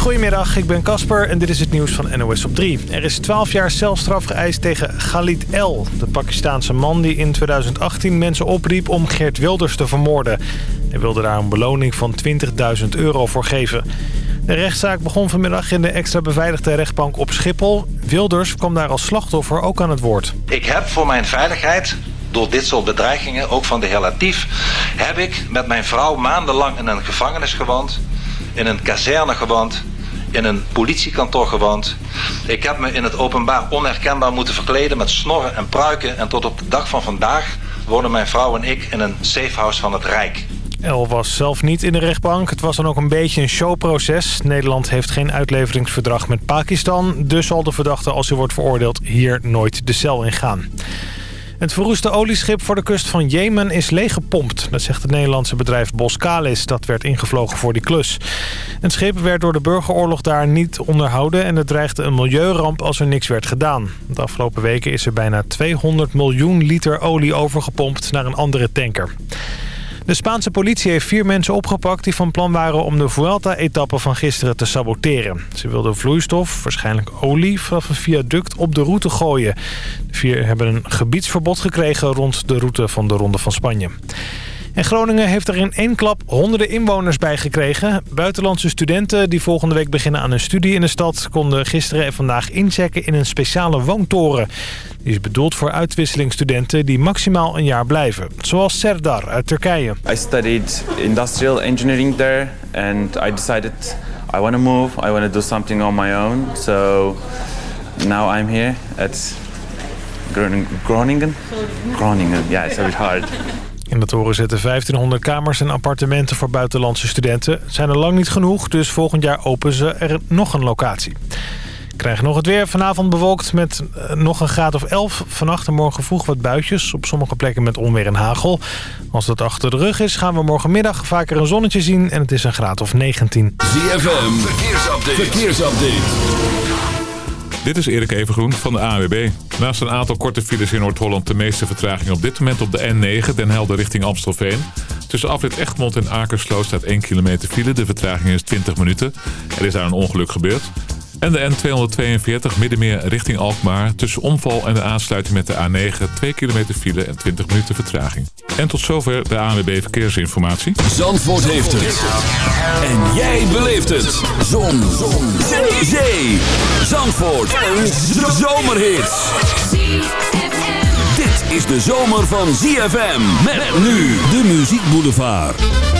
Goedemiddag, ik ben Casper en dit is het nieuws van NOS op 3. Er is 12 jaar celstraf geëist tegen Khalid El, de Pakistaanse man die in 2018 mensen opriep om Geert Wilders te vermoorden. Hij wilde daar een beloning van 20.000 euro voor geven. De rechtszaak begon vanmiddag in de extra beveiligde rechtbank op Schiphol. Wilders kwam daar als slachtoffer ook aan het woord. Ik heb voor mijn veiligheid door dit soort bedreigingen, ook van de heer Latief... heb ik met mijn vrouw maandenlang in een gevangenis gewoond... in een kazerne gewoond, in een politiekantoor gewoond. Ik heb me in het openbaar onherkenbaar moeten verkleden met snorren en pruiken... en tot op de dag van vandaag wonen mijn vrouw en ik in een safehouse van het Rijk. El was zelf niet in de rechtbank. Het was dan ook een beetje een showproces. Nederland heeft geen uitleveringsverdrag met Pakistan. Dus zal de verdachte, als hij wordt veroordeeld, hier nooit de cel in gaan. Het verroeste olieschip voor de kust van Jemen is leeggepompt. Dat zegt het Nederlandse bedrijf Boskalis. Dat werd ingevlogen voor die klus. Het schip werd door de burgeroorlog daar niet onderhouden... en het dreigde een milieuramp als er niks werd gedaan. De afgelopen weken is er bijna 200 miljoen liter olie overgepompt naar een andere tanker. De Spaanse politie heeft vier mensen opgepakt die van plan waren om de Vuelta-etappe van gisteren te saboteren. Ze wilden vloeistof, waarschijnlijk olie, vanaf een viaduct op de route gooien. De vier hebben een gebiedsverbod gekregen rond de route van de Ronde van Spanje. En Groningen heeft er in één klap honderden inwoners bij gekregen. Buitenlandse studenten die volgende week beginnen aan een studie in de stad... konden gisteren en vandaag inchecken in een speciale woontoren. Die is bedoeld voor uitwisselingsstudenten die maximaal een jaar blijven. Zoals Serdar uit Turkije. I studied industrial engineering there and I decided I want to move. I want to do something on my own. So now I'm here at Groningen. Groningen, yeah, it's a bit hard. In de toren zitten 1500 kamers en appartementen voor buitenlandse studenten. Zijn er lang niet genoeg, dus volgend jaar openen ze er nog een locatie. Krijgen nog het weer. Vanavond bewolkt met eh, nog een graad of 11. Vannacht en morgen vroeg wat buitjes. Op sommige plekken met onweer en hagel. Als dat achter de rug is, gaan we morgenmiddag vaker een zonnetje zien. En het is een graad of 19. ZFM, verkeersupdate. verkeersupdate. Dit is Erik Evengroen van de AWB. Naast een aantal korte files in Noord-Holland... de meeste vertraging op dit moment op de N9, Den Helder richting Amstelveen. Tussen afrit Egmond en Akersloot staat 1 kilometer file. De vertraging is 20 minuten. Er is daar een ongeluk gebeurd. En de N242 Middenmeer richting Alkmaar. Tussen omval en de aansluiting met de A9 2 kilometer file en 20 minuten vertraging. En tot zover de ANWB Verkeersinformatie. Zandvoort heeft het. En jij beleeft het. Zon. Zon. Zee. Zee. Zandvoort. Een zomerhit. Dit is de zomer van ZFM. Met nu de Muziek Boulevard.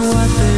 what they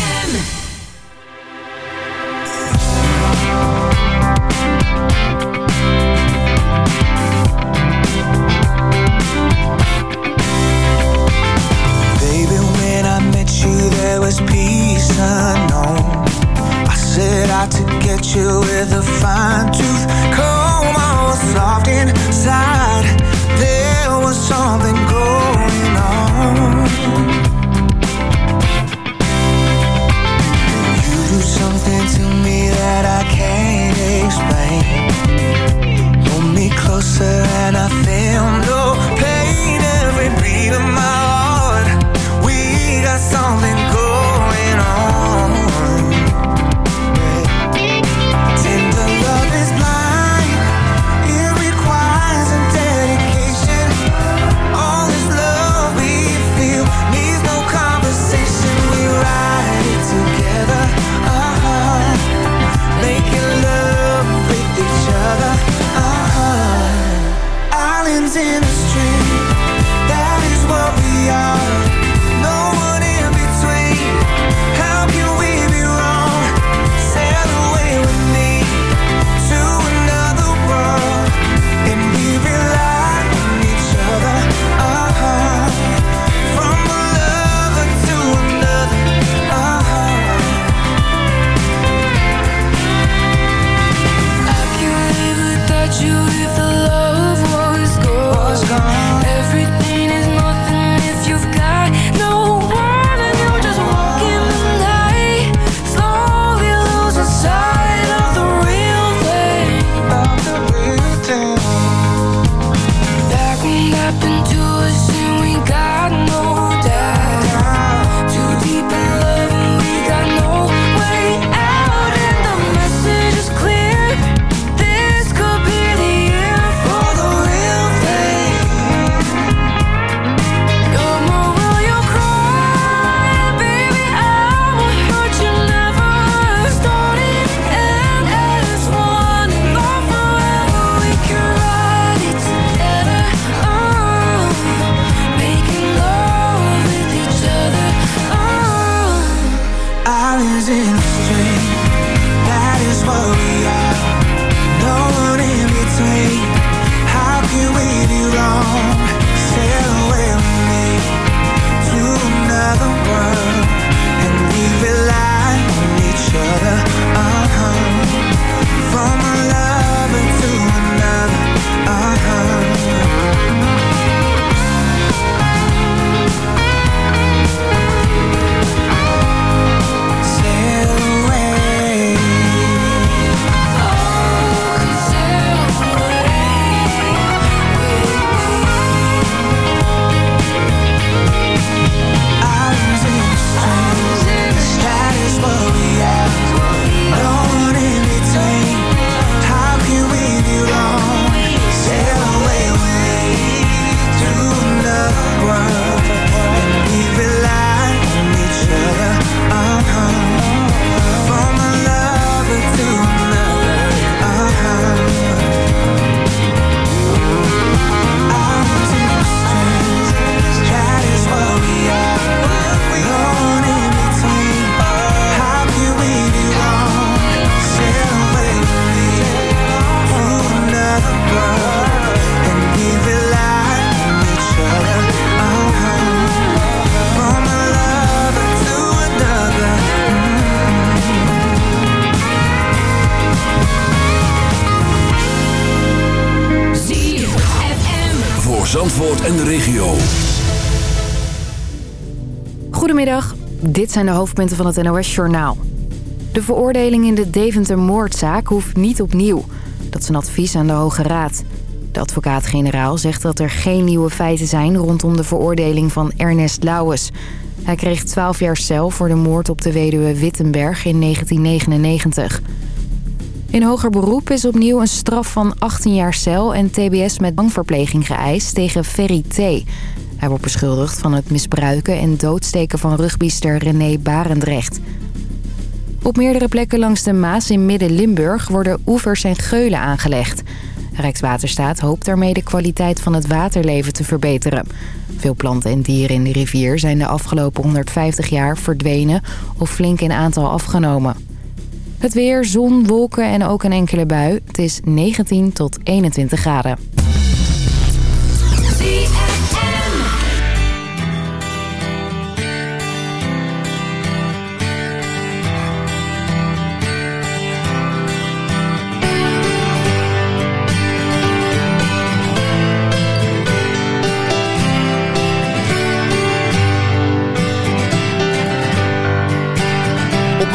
dit zijn de hoofdpunten van het NOS-journaal. De veroordeling in de Deventer-moordzaak hoeft niet opnieuw. Dat is een advies aan de Hoge Raad. De advocaat-generaal zegt dat er geen nieuwe feiten zijn... rondom de veroordeling van Ernest Lauwers. Hij kreeg 12 jaar cel voor de moord op de weduwe Wittenberg in 1999. In hoger beroep is opnieuw een straf van 18 jaar cel en tbs met bankverpleging geëist tegen Ferry T. Hij wordt beschuldigd van het misbruiken en doodsteken van rugbyster René Barendrecht... Op meerdere plekken langs de Maas in Midden-Limburg worden oevers en geulen aangelegd. Rijkswaterstaat hoopt daarmee de kwaliteit van het waterleven te verbeteren. Veel planten en dieren in de rivier zijn de afgelopen 150 jaar verdwenen of flink in aantal afgenomen. Het weer, zon, wolken en ook een enkele bui. Het is 19 tot 21 graden.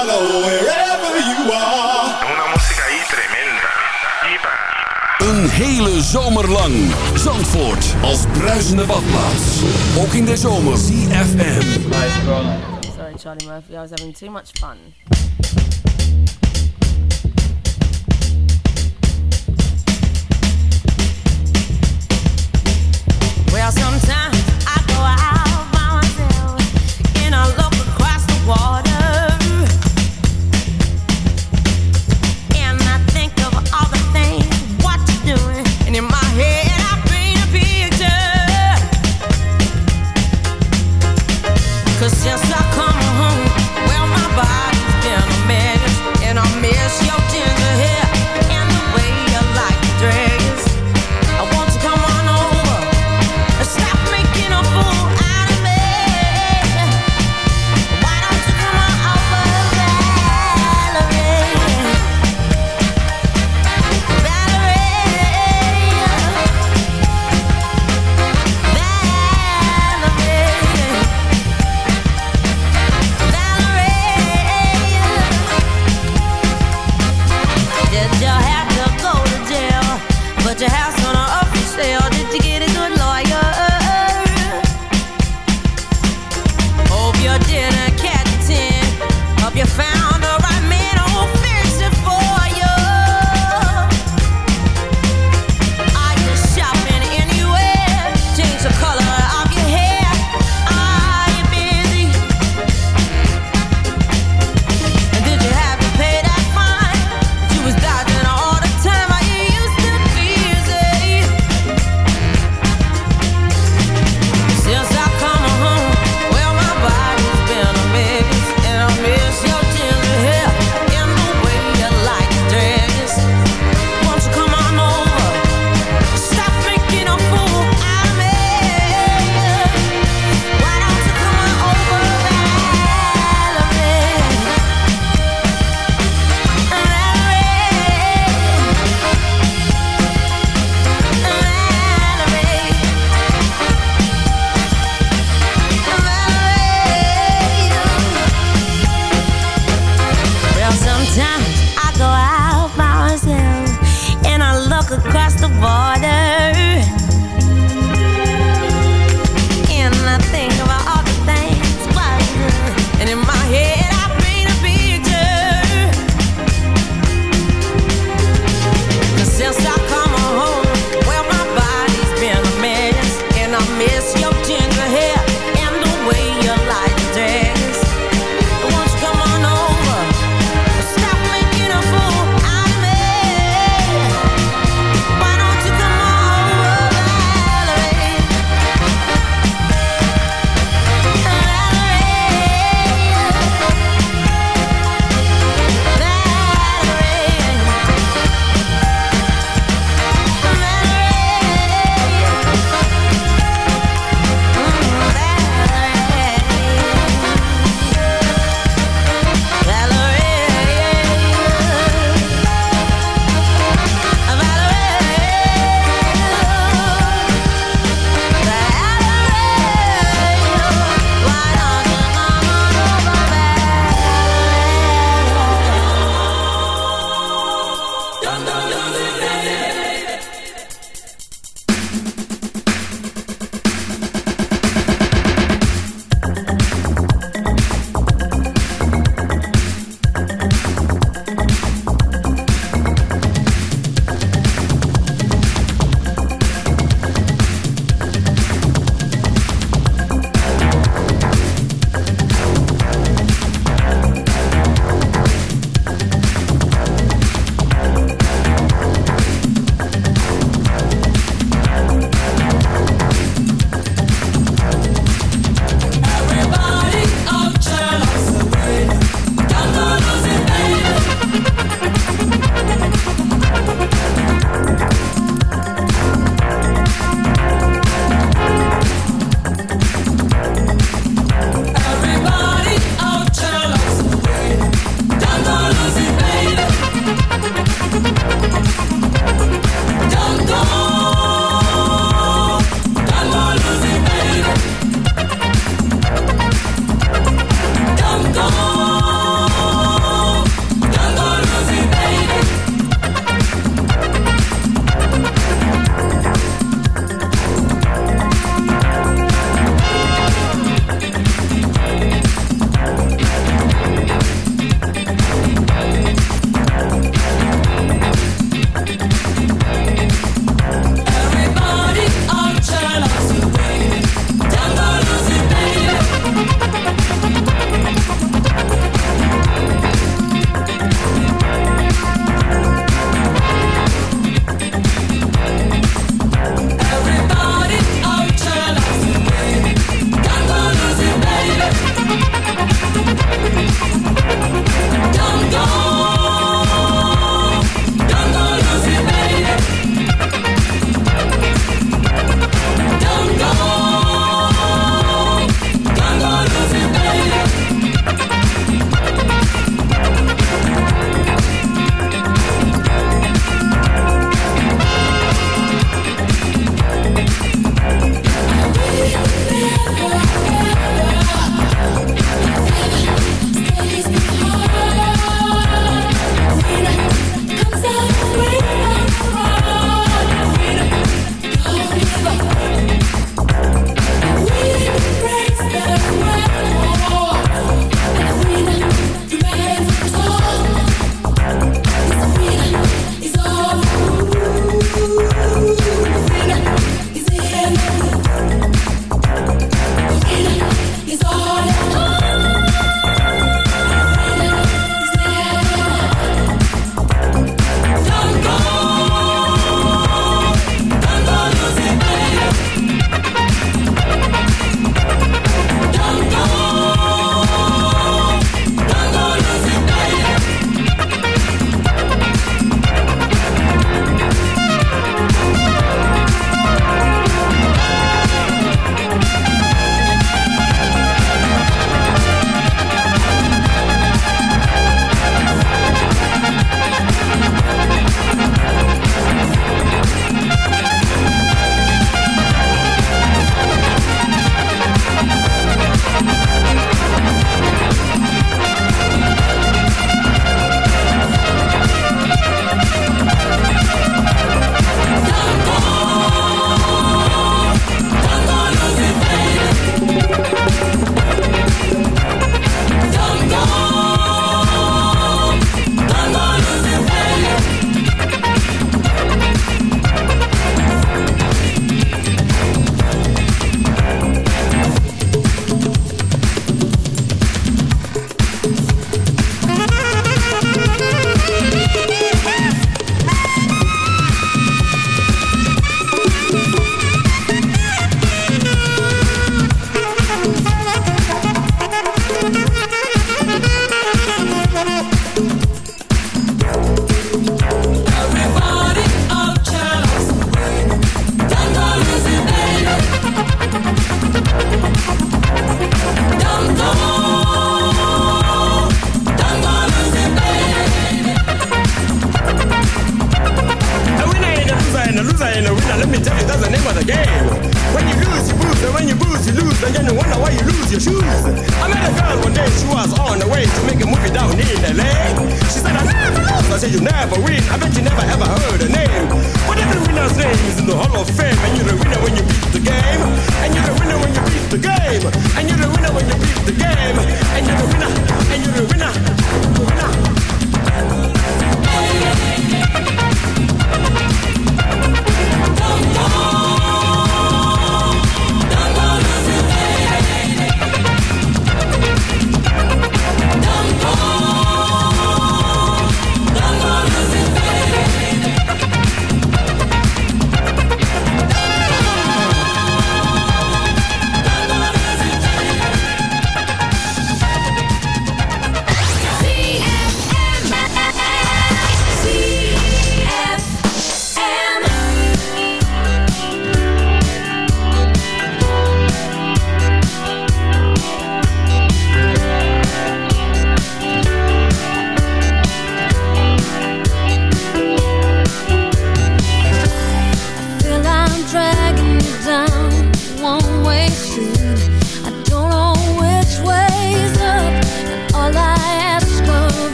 Follow wherever you are. Una música ahí tremenda. Een hele zomer lang. Zandvoort als bruisende badplaats. Ook in de zomer. CFM. Sorry, Charlie Murphy, I was having too much fun.